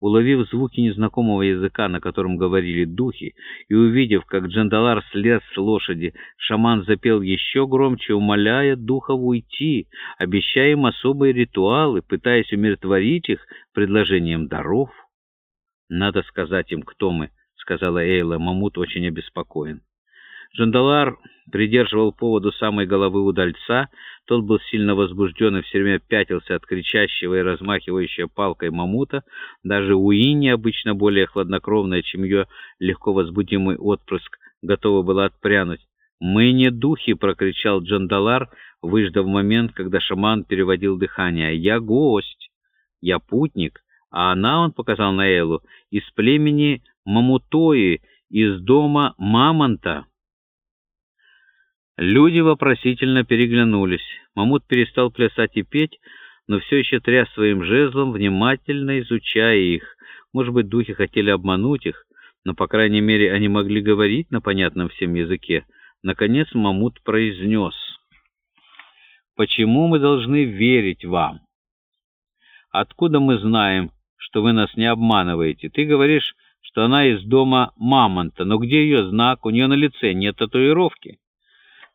Уловив звуки незнакомого языка, на котором говорили духи, и увидев, как Джандалар слез с лошади, шаман запел еще громче, умоляя духов уйти, обещая им особые ритуалы, пытаясь умиротворить их предложением даров. «Надо сказать им, кто мы», — сказала Эйла. Мамут очень обеспокоен. Джандалар придерживал поводу самой головы удальца. Тот был сильно возбужден и все время пятился от кричащего и размахивающего палкой мамута. Даже Уинни, обычно более хладнокровная, чем ее легко возбудимый отпрыск, готова была отпрянуть. «Мы не духи!» — прокричал Джандалар, выждав момент, когда шаман переводил дыхание. «Я гость! Я путник!» А она, он показал на Элу, из племени Мамутои, из дома Мамонта. Люди вопросительно переглянулись. Мамут перестал плясать и петь, но все еще тряс своим жезлом, внимательно изучая их. Может быть, духи хотели обмануть их, но, по крайней мере, они могли говорить на понятном всем языке. Наконец Мамут произнес. «Почему мы должны верить вам? Откуда мы знаем, что вы нас не обманываете? Ты говоришь, что она из дома Мамонта, но где ее знак? У нее на лице нет татуировки».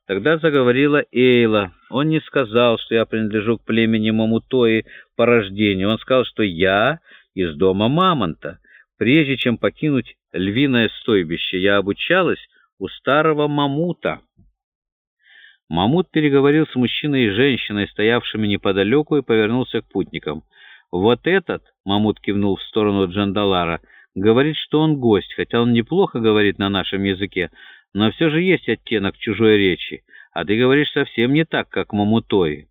Тогда заговорила Эйла. Он не сказал, что я принадлежу к племени Мамутои по рождению. Он сказал, что я из дома Мамонта. Прежде чем покинуть львиное стойбище, я обучалась у старого Мамута. Мамут переговорил с мужчиной и женщиной, стоявшими неподалеку, и повернулся к путникам. «Вот этот», — Мамут кивнул в сторону Джандалара, — «говорит, что он гость, хотя он неплохо говорит на нашем языке, но все же есть оттенок чужой речи, а ты говоришь совсем не так, как Мамутои».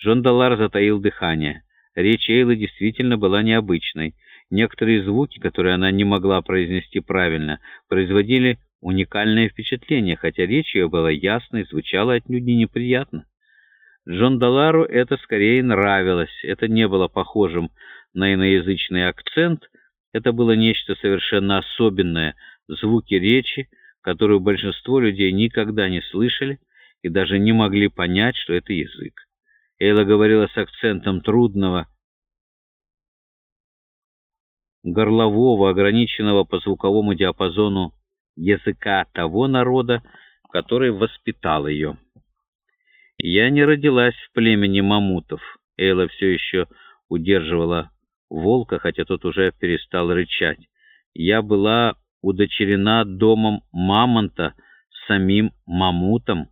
Джон Далар затаил дыхание. Речь Эйлы действительно была необычной. Некоторые звуки, которые она не могла произнести правильно, производили уникальное впечатление, хотя речь ее была ясной, звучала отнюдь не неприятно. Джон Далару это скорее нравилось, это не было похожим на иноязычный акцент, это было нечто совершенно особенное, звуки речи, которую большинство людей никогда не слышали и даже не могли понять, что это язык. Эйла говорила с акцентом трудного, горлового, ограниченного по звуковому диапазону языка того народа, который воспитал ее. «Я не родилась в племени мамутов», — Эйла все еще удерживала волка, хотя тот уже перестал рычать. «Я была удочерена домом Мамонта, самим Мамутом.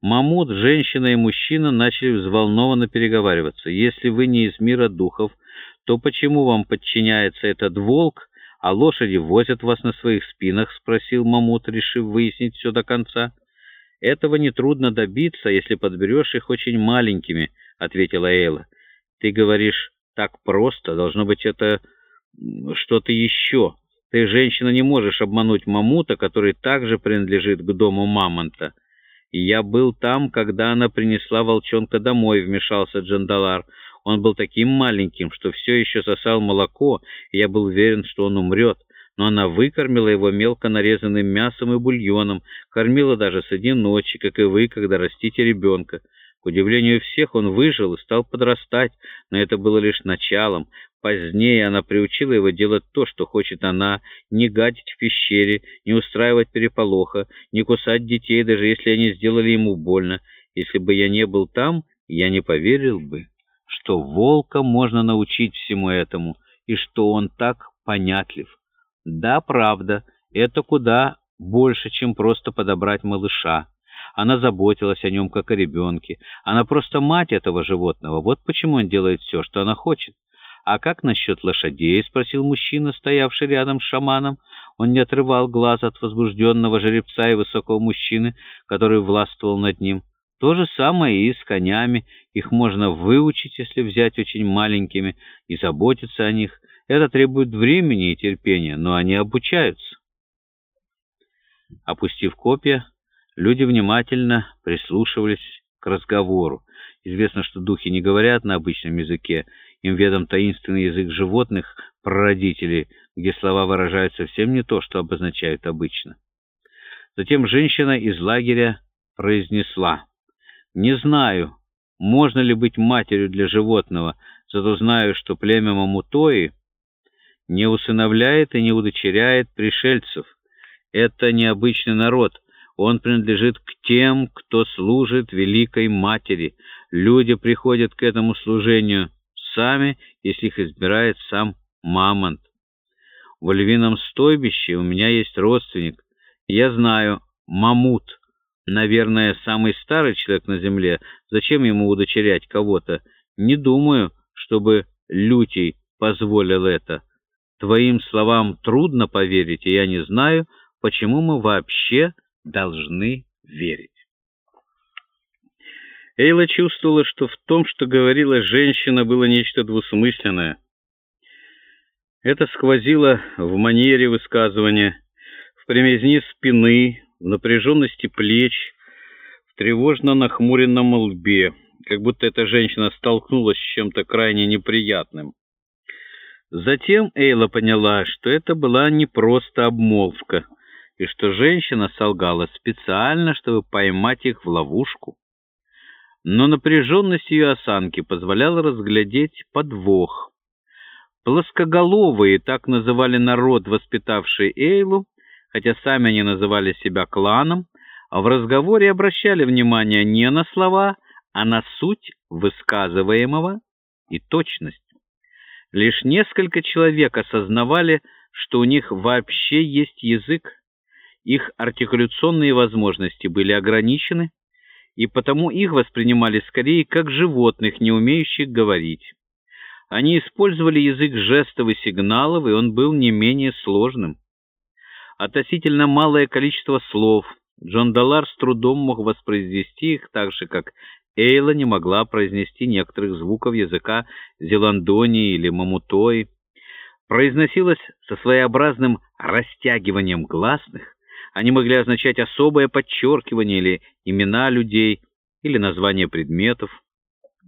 Мамут, женщина и мужчина начали взволнованно переговариваться. «Если вы не из мира духов, то почему вам подчиняется этот волк, а лошади возят вас на своих спинах?» — спросил Мамут, решив выяснить все до конца. «Этого нетрудно добиться, если подберешь их очень маленькими», — ответила Эйла. «Ты говоришь так просто, должно быть, это что-то еще». Ты, женщина, не можешь обмануть Мамута, который также принадлежит к дому Мамонта. И я был там, когда она принесла волчонка домой, вмешался Джандалар. Он был таким маленьким, что все еще сосал молоко, и я был уверен, что он умрет. Но она выкормила его мелко нарезанным мясом и бульоном, кормила даже среди ночи, как и вы, когда растите ребенка. К удивлению всех, он выжил и стал подрастать, но это было лишь началом. Позднее она приучила его делать то, что хочет она, не гадить в пещере, не устраивать переполоха, не кусать детей, даже если они сделали ему больно. Если бы я не был там, я не поверил бы, что волка можно научить всему этому, и что он так понятлив. Да, правда, это куда больше, чем просто подобрать малыша. Она заботилась о нем, как о ребенке. Она просто мать этого животного. Вот почему он делает все, что она хочет. «А как насчет лошадей?» — спросил мужчина, стоявший рядом с шаманом. Он не отрывал глаз от возбужденного жеребца и высокого мужчины, который властвовал над ним. То же самое и с конями. Их можно выучить, если взять очень маленькими, и заботиться о них. Это требует времени и терпения, но они обучаются. Опустив копья, люди внимательно прислушивались к разговору. Известно, что духи не говорят на обычном языке, им ведом таинственный язык животных, прародителей, где слова выражают совсем не то, что обозначают обычно. Затем женщина из лагеря произнесла, «Не знаю, можно ли быть матерью для животного, зато знаю, что племя Мамутои — не усыновляет и не удочеряет пришельцев. Это необычный народ. Он принадлежит к тем, кто служит Великой Матери. Люди приходят к этому служению сами, если их избирает сам Мамонт. В львином стойбище у меня есть родственник. Я знаю, Мамут, наверное, самый старый человек на земле. Зачем ему удочерять кого-то? Не думаю, чтобы Лютий позволил это. Твоим словам трудно поверить, и я не знаю, почему мы вообще должны верить. Эйла чувствовала, что в том, что говорила женщина, было нечто двусмысленное. Это сквозило в манере высказывания, в примизни спины, в напряженности плеч, в тревожно нахмуренном лбе, как будто эта женщина столкнулась с чем-то крайне неприятным. Затем Эйла поняла, что это была не просто обмолвка, и что женщина солгала специально, чтобы поймать их в ловушку. Но напряженность ее осанки позволяла разглядеть подвох. Плоскоголовые, так называли народ, воспитавший Эйлу, хотя сами они называли себя кланом, в разговоре обращали внимание не на слова, а на суть высказываемого и точность. Лишь несколько человек осознавали, что у них вообще есть язык, их артикуляционные возможности были ограничены, и потому их воспринимали скорее как животных, не умеющих говорить. Они использовали язык жестов и сигналов, и он был не менее сложным. Относительно малое количество слов. Джон Даллар с трудом мог воспроизвести их так же, как Эйла не могла произнести некоторых звуков языка Зеландонии или Мамутой. Произносилось со своеобразным растягиванием гласных. Они могли означать особое подчеркивание или имена людей, или название предметов.